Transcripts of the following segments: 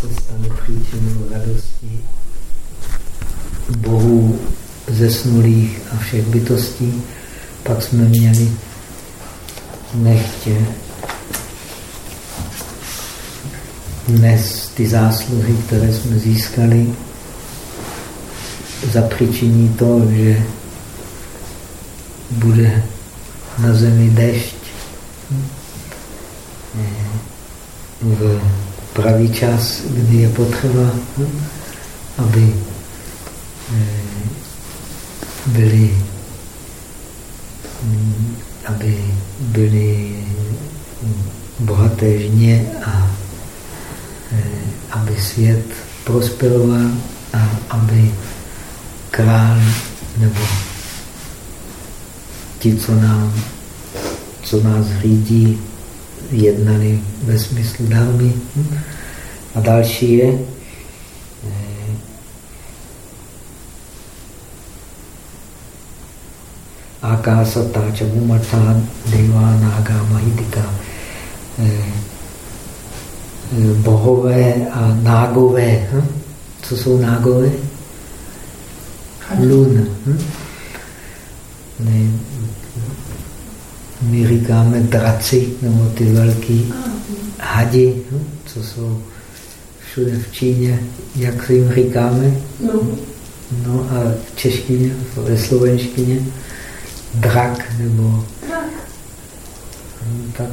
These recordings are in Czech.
se stane příčinou radosti bohů zesnulých a všech bytostí. Pak jsme měli nechtě dnes ty zásluhy, které jsme získali, zapříčiní to, že bude na zemi dešť v pravý čas, kdy je potřeba, aby eh, byly, aby byly bohaté žně a eh, aby svět prosperoval a aby král nebo ti, co, nám, co nás řídí, jednali ve smyslu dámy. A další je, Čabumata, Deva, Naga, Mahidika. Bohové a nágové. Hm? Co jsou nágové? Luna. Hm? My říkáme draci, nebo ty velký hadi, hm? co jsou všude v Číně. Jak se jim říkáme? No. No a v češtině, ve slovenštině drak, nebo... Drak. Hm, tak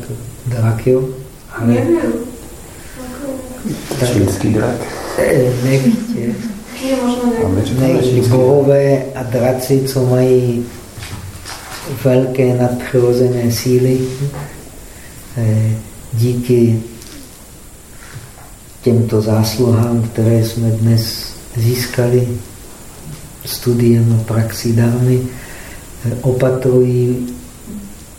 drak, jo. Ale... Nevím. Čínský drak. Nechtě. Ne, bohové a draci, co mají velké nadpřirozené síly, eh, díky těmto zásluhám, které jsme dnes získali studiem a praxi dámy, eh, opatrují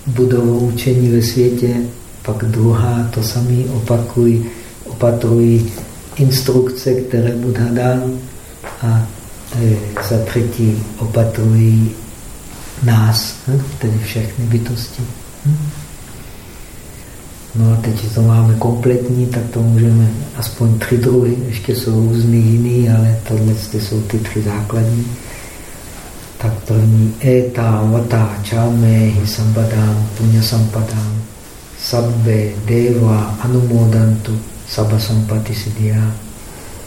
budovu učení ve světě, pak druhá to samé opakují, opatrují instrukce, které Buddha dal a e, za třetí opatrují nás, hm? tedy všechny bytosti. Hm? No a teď to máme kompletní, tak to můžeme aspoň tři druhy, ještě jsou různý jiný, ale tohle jsou ty tři základní. Tak první eta, vata, čame, hisambadám, punya sampadám, sabbe, deva, anumodantu, sabba sampati siddhya,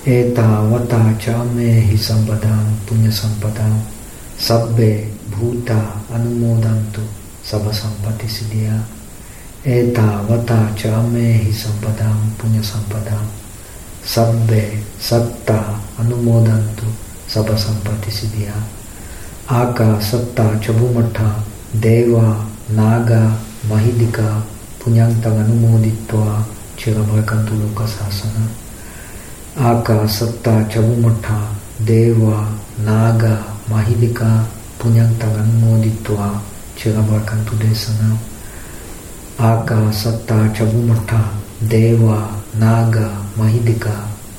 eta, vata, čame, hisambadám, punya sampadám, sabbe, bhuta anumodantu sabha siddhya eta vata chame hi sampadam punya sampadam sabbe satta anumodantu sabha sampati siddhya aka satta chabumatha deva naga mahidika punyantang anumoditva chiramrakantu lokasasana aka satta chabumatha देवा नाग महिदिका पुण्यंतरमोदित्वा चिरमकंतुदेशन आका सत्ता चबुमठ देवा नाग महिदिका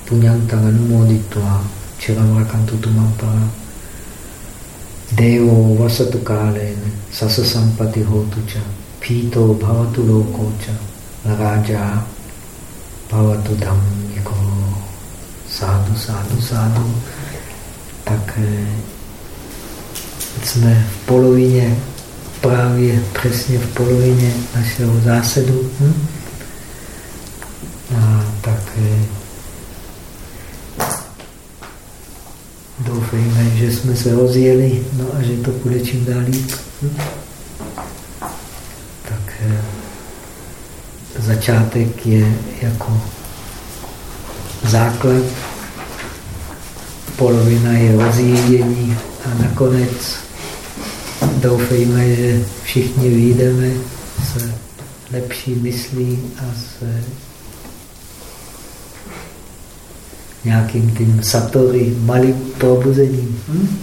पुण्यंतरमोदित्वा चिरमकंतुतुम देव वसत कालेन सस संपत्ति होतु च फीतो भवतु लोको च राजा भवतु धम्यको साधु साधु, साधु। Tak jsme v polovině, právě přesně v polovině našeho zásadu. Hm? A tak eh, doufejme, že jsme se rozjeli, no a že to bude čím dál líp. Hm? Tak eh, začátek je jako základ, polovina je rozjíždění a nakonec doufejme, že všichni vyjdeme s lepší myslí a s nějakým tím satory, malým probuzením. Hm?